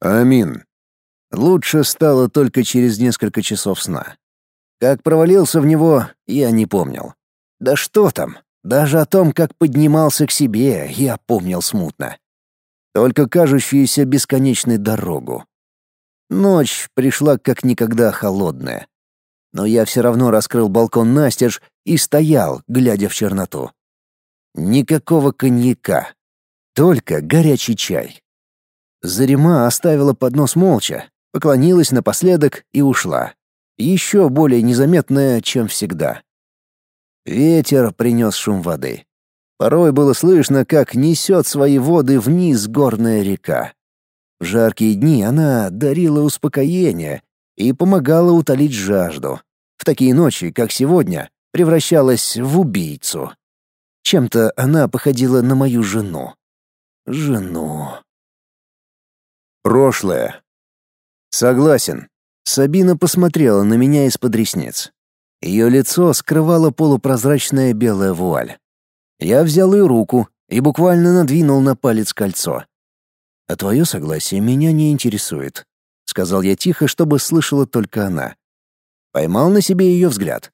Амин. Лучше стало только через несколько часов сна. Как провалился в него, я не помнил. Да что там, даже о том, как поднимался к себе, я помнил смутно. Только кажущуюся бесконечной дорогу. Ночь пришла как никогда холодная. Но я все равно раскрыл балкон настежь и стоял, глядя в черноту. Никакого коньяка, только горячий чай. Зарима оставила поднос молча, поклонилась напоследок и ушла. Еще более незаметная, чем всегда. Ветер принес шум воды. Порой было слышно, как несет свои воды вниз горная река. В жаркие дни она дарила успокоение и помогала утолить жажду. В такие ночи, как сегодня, превращалась в убийцу. Чем-то она походила на мою жену. Жену. Прошлое. Согласен. Сабина посмотрела на меня из-под ресниц. Ее лицо скрывала полупрозрачная белая вуаль. Я взял ее руку и буквально надвинул на палец кольцо. «А твое согласие меня не интересует», — сказал я тихо, чтобы слышала только она. Поймал на себе ее взгляд.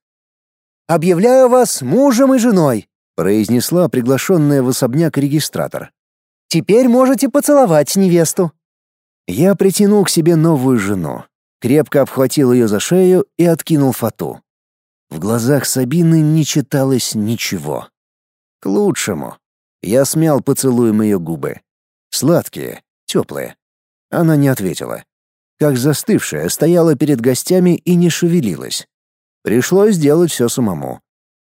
«Объявляю вас мужем и женой», — произнесла приглашенная в особняк регистратор. «Теперь можете поцеловать невесту». Я притянул к себе новую жену, крепко обхватил ее за шею и откинул фату. В глазах Сабины не читалось ничего. К лучшему. Я смял поцелуем ее губы. Сладкие, теплые. Она не ответила. Как застывшая, стояла перед гостями и не шевелилась. Пришлось сделать все самому.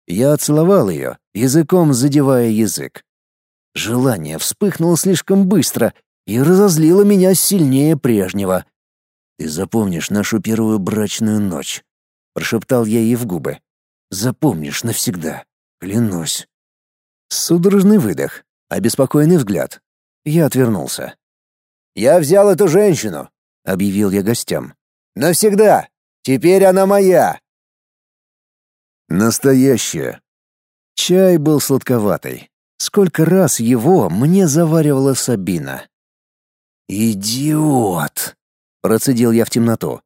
Я целовал ее, языком задевая язык. Желание вспыхнуло слишком быстро и разозлило меня сильнее прежнего. «Ты запомнишь нашу первую брачную ночь», — прошептал я ей в губы. «Запомнишь навсегда, клянусь». Судорожный выдох, обеспокоенный взгляд. Я отвернулся. «Я взял эту женщину», — объявил я гостям. «Навсегда! Теперь она моя!» Настоящая. Чай был сладковатый. Сколько раз его мне заваривала Сабина. «Идиот!» — процедил я в темноту.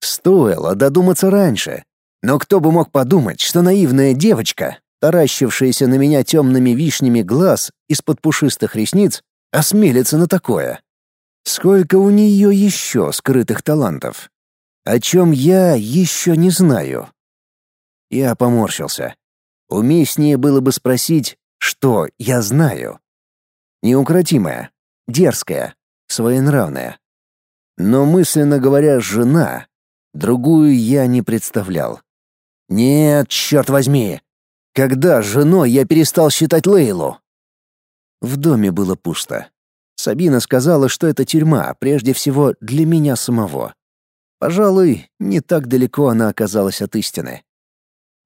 Стоило додуматься раньше. Но кто бы мог подумать, что наивная девочка таращившаяся на меня темными вишнями глаз из-под пушистых ресниц, осмелится на такое. Сколько у нее еще скрытых талантов? О чем я еще не знаю. Я поморщился. Уместнее было бы спросить, что я знаю. Неукротимая, дерзкая, своенравная. Но мысленно говоря, жена, другую я не представлял. Нет, черт возьми, когда женой я перестал считать Лейлу? В доме было пусто. Сабина сказала, что это тюрьма, прежде всего для меня самого. Пожалуй, не так далеко она оказалась от истины.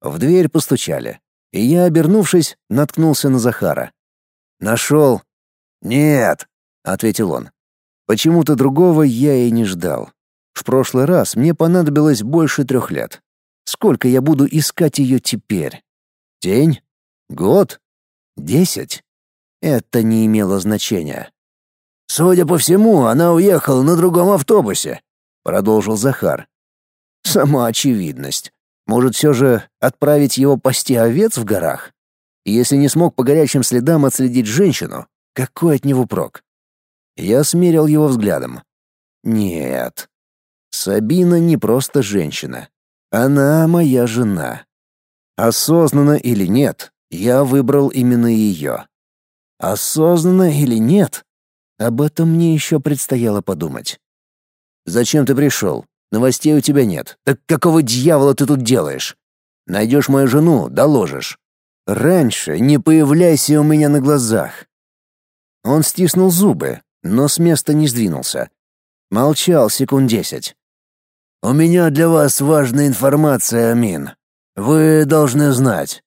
В дверь постучали, и я, обернувшись, наткнулся на Захара. «Нашел?» «Нет», — ответил он. Почему-то другого я и не ждал. В прошлый раз мне понадобилось больше трех лет. Сколько я буду искать ее теперь? День? Год? Десять? Это не имело значения. «Судя по всему, она уехала на другом автобусе», — продолжил Захар. «Сама очевидность. Может, все же отправить его пасти овец в горах? Если не смог по горячим следам отследить женщину, какой от него прок?» Я смерил его взглядом. «Нет. Сабина не просто женщина. Она моя жена. Осознанно или нет, я выбрал именно ее. Осознанно или нет, об этом мне еще предстояло подумать. «Зачем ты пришел? Новостей у тебя нет. Так какого дьявола ты тут делаешь? Найдешь мою жену, доложишь. Раньше не появляйся у меня на глазах». Он стиснул зубы, но с места не сдвинулся. Молчал секунд десять. «У меня для вас важная информация, Амин. Вы должны знать.